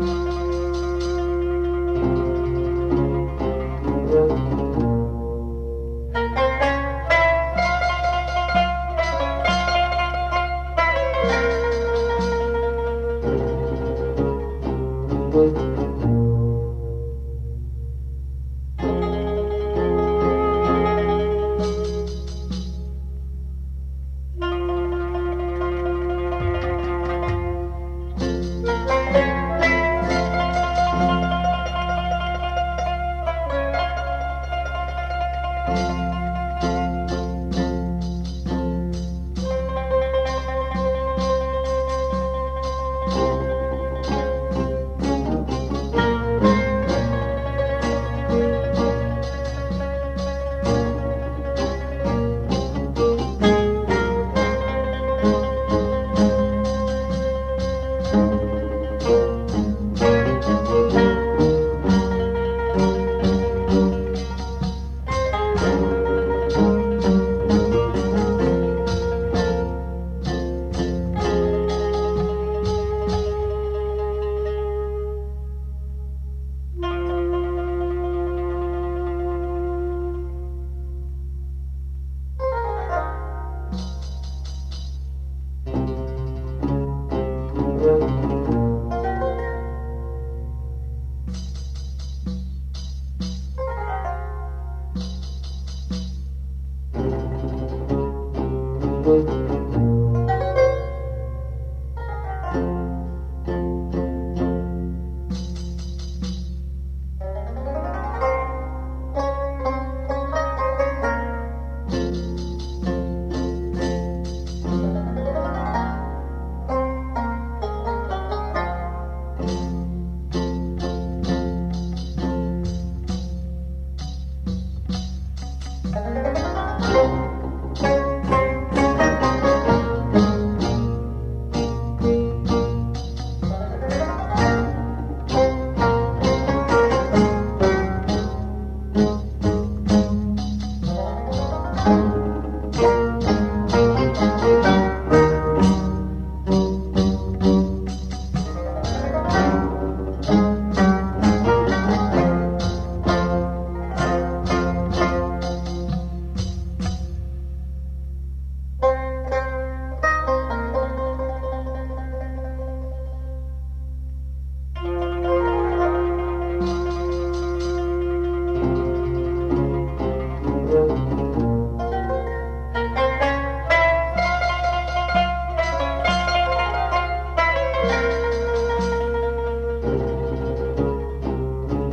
you.